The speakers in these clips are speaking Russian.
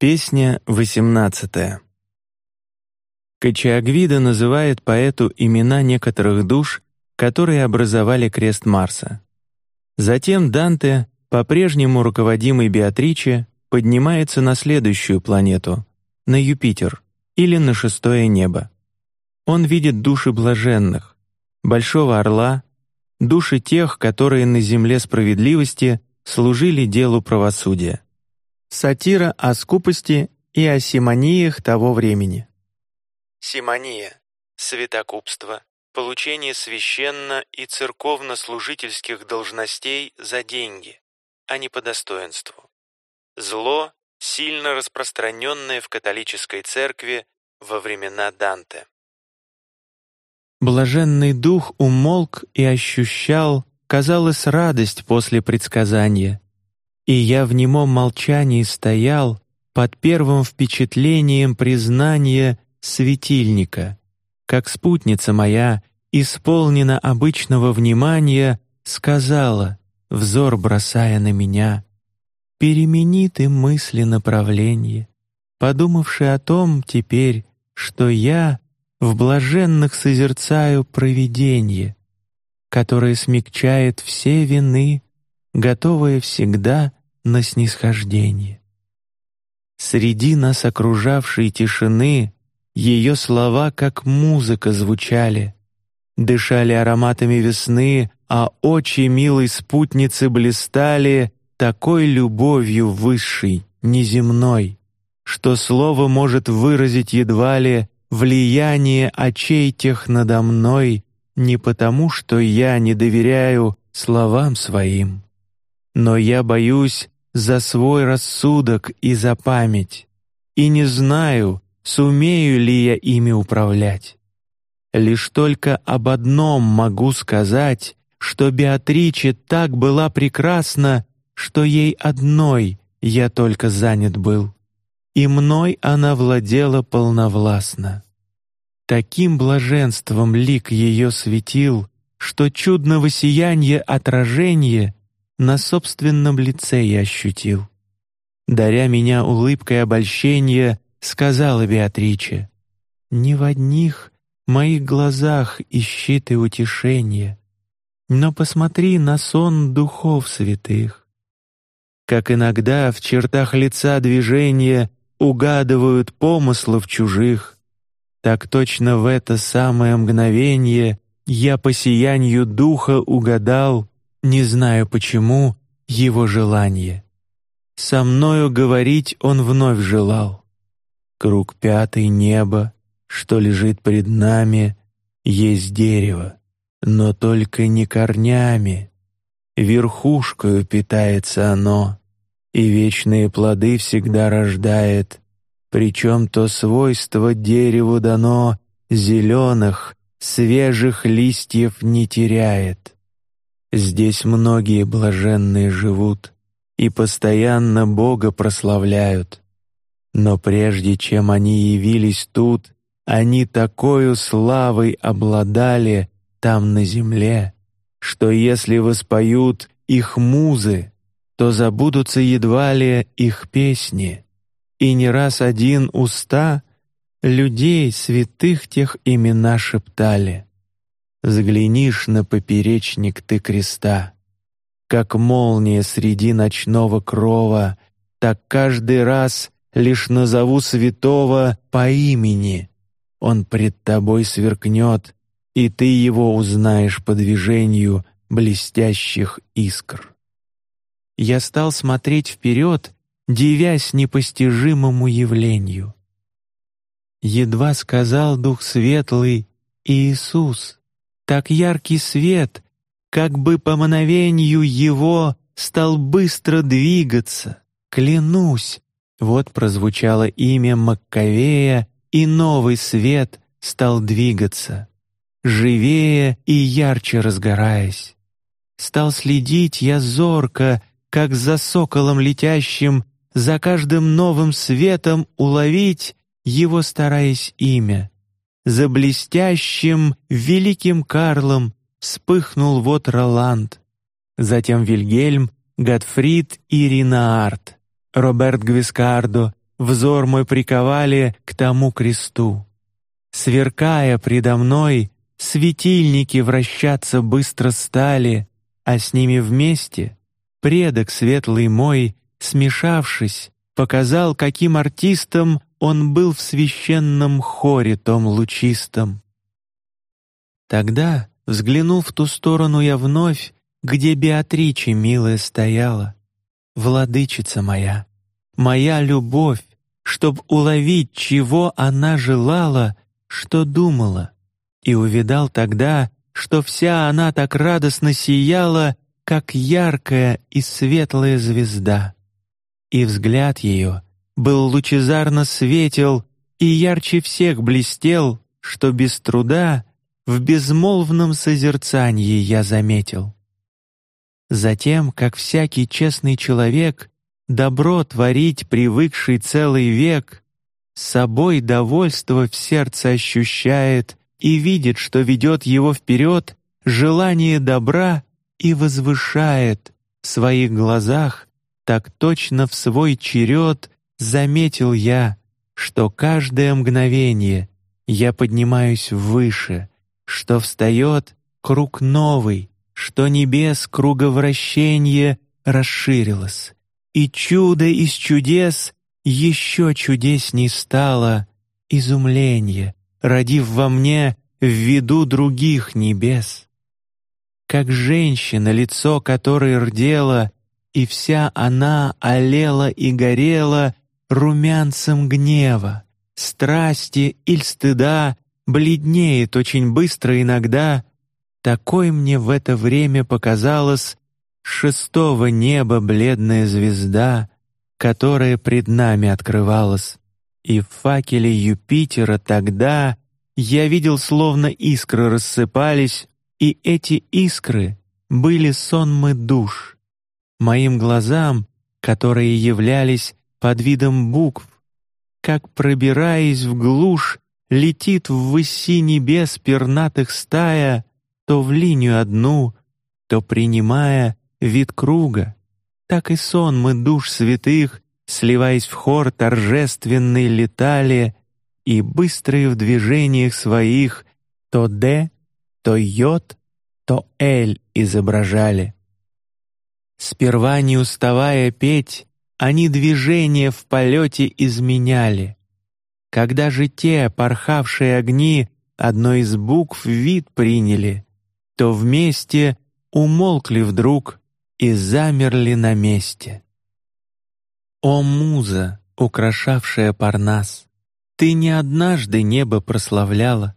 Песня восемнадцатая. Качиагвида называет поэту имена некоторых душ, которые образовали крест Марса. Затем Данте, по-прежнему руководимый Беатриче, поднимается на следующую планету, на Юпитер или на шестое небо. Он видит души блаженных, большого орла, души тех, которые на земле справедливости служили делу правосудия. Сатира о скупости и о симониях того времени. Симония — святокупство, получение священно- и церковно-служительских должностей за деньги, а не по достоинству. Зло, сильно распространенное в католической церкви во времена Данте. Блаженный дух умолк и ощущал, казалось, радость после предсказания, и я в немом молчании стоял под первым впечатлением признания светильника, как спутница моя, исполнена обычного внимания, сказала, взор бросая на меня, перемени ты мысли направление, подумавши о том теперь, что я в блаженных созерцаю провидение, которое смягчает все вины, готовое всегда на снисхождение. Среди нас окружавшей тишины ее слова, как музыка, звучали, дышали ароматами весны, а очи милой спутницы блистали такой любовью высшей, неземной, что слово может выразить едва ли влияние очей тех надо мной не потому, что я не доверяю словам своим, но я боюсь за свой рассудок и за память, и не знаю, сумею ли я ими управлять. Лишь только об одном могу сказать, что Беатриче так была прекрасна, что ей одной я только занят был, и мной она владела полновластно. Таким блаженством лик ее светил, что чудного сиянья отражение на собственном лице я ощутил. Даря меня улыбкой обольщения, сказала Беатриче: "Не в одних моих глазах ищи ты утешение, но посмотри на сон духов святых. Как иногда в чертах лица движения угадывают помыслов чужих, так точно в это самое мгновение я по сиянию духа угадал не знаю почему, его желание. Со мною говорить он вновь желал. Круг пятый небо, что лежит пред нами, есть дерево, но только не корнями. Верхушкою питается оно, и вечные плоды всегда рождает. Причем то свойство дереву дано зеленых, свежих листьев не теряет. Здесь многие блаженные живут и постоянно Бога прославляют. Но прежде чем они явились тут, они такой славой обладали там на земле, что если воспоют их музы, то забудутся едва ли их песни, и не раз один уста людей святых тех имена шептали. Взглянишь на поперечник ты креста, как молния среди ночного крова, так каждый раз лишь назову святого по имени, он пред тобой сверкнет, и ты его узнаешь по движению блестящих искр. Я стал смотреть вперед, дивясь непостижимому явлению. Едва сказал Дух Светлый Иисус так яркий свет, как бы по мановению его стал быстро двигаться. Клянусь, вот прозвучало имя Маккавея, и новый свет стал двигаться, живее и ярче разгораясь. Стал следить я зорко, как за соколом летящим, за каждым новым светом уловить его стараясь имя. За блестящим великим Карлом вспыхнул вот Роланд, затем Вильгельм, Готфрид и Ринаард, Роберт Гвискардо, взор мой приковали к тому кресту. Сверкая предо мной, светильники вращаться быстро стали, а с ними вместе предок светлый мой, смешавшись, показал, каким артистом он был в священном хоре том лучистом. Тогда, взглянув в ту сторону, я вновь, где Беатриче милая стояла, владычица моя, моя любовь, чтоб уловить, чего она желала, что думала, и увидал тогда, что вся она так радостно сияла, как яркая и светлая звезда, и взгляд ее был лучезарно светел и ярче всех блестел, что без труда в безмолвном созерцании я заметил. Затем, как всякий честный человек, добро творить привыкший целый век, собой довольство в сердце ощущает и видит, что ведет его вперед желание добра и возвышает в своих глазах так точно в свой черед заметил я, что каждое мгновение я поднимаюсь выше, что встает круг новый, что небес круговращение расширилось, и чудо из чудес еще чудесней стало изумление, родив во мне в виду других небес. Как женщина, лицо которой рдело, и вся она олела и горела румянцем гнева, страсти или стыда, бледнеет очень быстро иногда. Такой мне в это время показалось шестого неба бледная звезда, которая пред нами открывалась, и в факеле Юпитера тогда я видел, словно искры рассыпались, и эти искры были сонмы душ. Моим глазам, которые являлись под видом букв, как пробираясь в глушь, летит в выси небес пернатых стая, то в линию одну, то принимая вид круга, так и сон мы душ святых, сливаясь в хор торжественный, летали и быстрые в движениях своих то д, то йод, то эль изображали. Сперва не уставая петь, они движения в полете изменяли. Когда же те порхавшие огни одной из букв вид приняли, то вместе умолкли вдруг и замерли на месте. О муза, украшавшая Парнас, ты не однажды небо прославляла,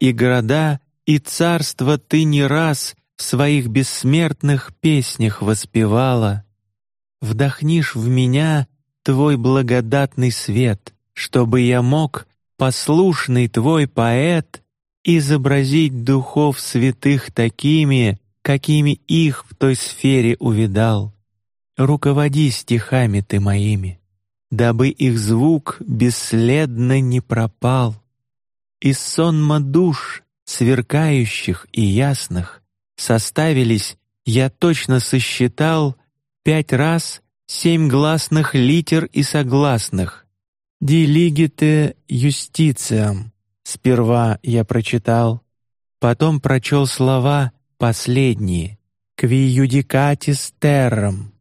и города, и царства ты не раз в своих бессмертных песнях воспевала. Вдохнишь в меня твой благодатный свет, чтобы я мог, послушный твой поэт, изобразить духов святых такими, какими их в той сфере увидал. Руководи стихами ты моими дабы их звук бесследно не пропал. Из сонма душ, сверкающих и ясных, составились, я точно сосчитал, пять раз семь гласных литер и согласных. «Дилигите юстициам» сперва я прочитал, потом прочел слова последние «Кви террам»,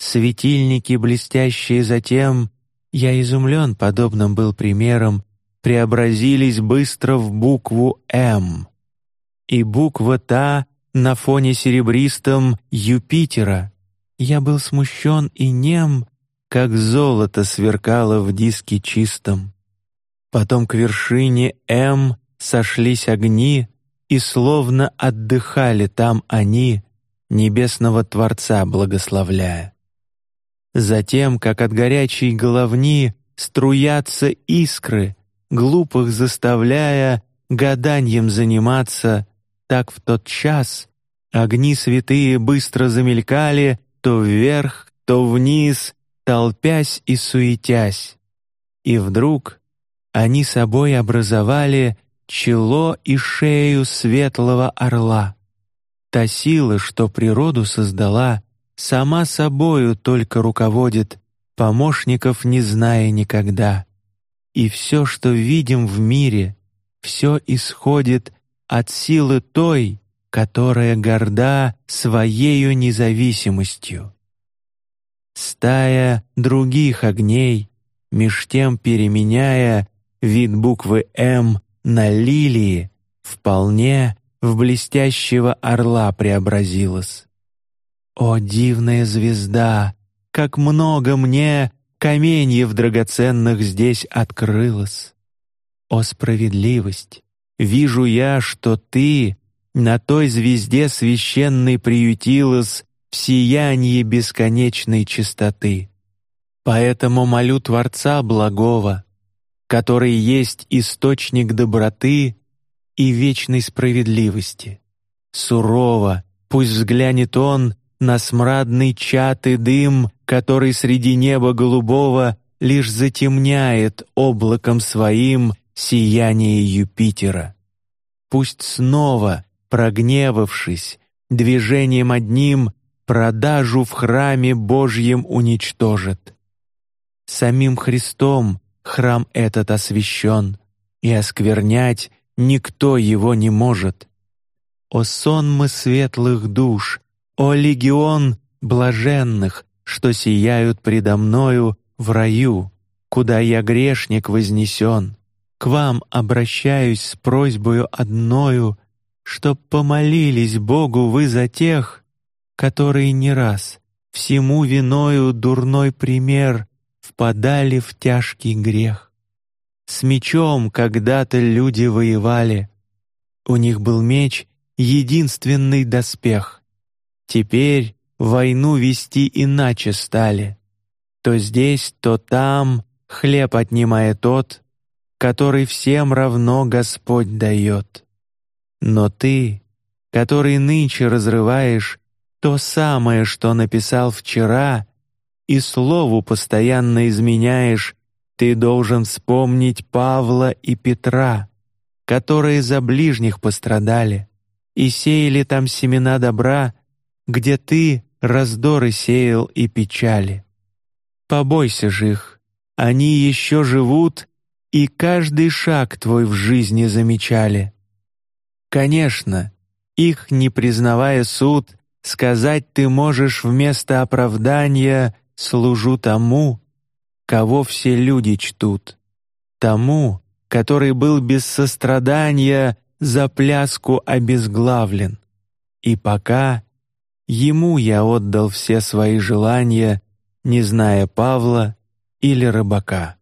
Светильники, блестящие затем, я изумлен подобным был примером, преобразились быстро в букву М. И буква та на фоне серебристом Юпитера. Я был смущен и нем, как золото сверкало в диске чистом. Потом к вершине М сошлись огни, и словно отдыхали там они, небесного Творца благословляя. Затем, как от горячей головни струятся искры, глупых заставляя гаданьем заниматься, так в тот час огни святые быстро замелькали то вверх, то вниз, толпясь и суетясь, и вдруг они собой образовали чело и шею светлого орла. Та сила, что природу создала, сама собою только руководит, помощников не зная никогда. И все, что видим в мире, все исходит от силы той, которая горда своею независимостью. Стая других огней, меж тем переменяя вид буквы М на лилии, вполне в блестящего орла преобразилась. О дивная звезда, как много мне каменьев драгоценных здесь открылось! О справедливость! Вижу я, что ты на той звезде священной приютилась в сиянии бесконечной чистоты. Поэтому молю Творца благого, который есть источник доброты и вечной справедливости. Сурово, пусть взглянет он на смрадный чат и дым, который среди неба голубого лишь затемняет облаком своим сияние Юпитера. Пусть снова, прогневавшись, движением одним продажу в храме Божьем уничтожит. Самим Христом храм этот освящен, и осквернять никто его не может. О сонмы светлых душ, о легион блаженных, что сияют предо мною в раю, куда я грешник вознесен, к вам обращаюсь с просьбою одною, чтоб помолились Богу вы за тех, которые не раз всему виною дурной пример впадали в тяжкий грех. С мечом когда-то люди воевали, у них был меч единственный доспех. Теперь войну вести иначе стали. То здесь, то там хлеб отнимая тот, который всем равно Господь дает. Но ты, который нынче разрываешь то самое, что написал вчера, и слову постоянно изменяешь, ты должен вспомнить Павла и Петра, которые за ближних пострадали и сеяли там семена добра где ты раздоры сеял и печали. Побойся же их, они еще живут и каждый шаг твой в жизни замечали. Конечно, их не признавая суд, сказать ты можешь вместо оправдания служу тому, кого все люди чтут, тому, который был без сострадания за пляску обезглавлен. И пока Ему я отдал все свои желания, не зная Павла или рыбака.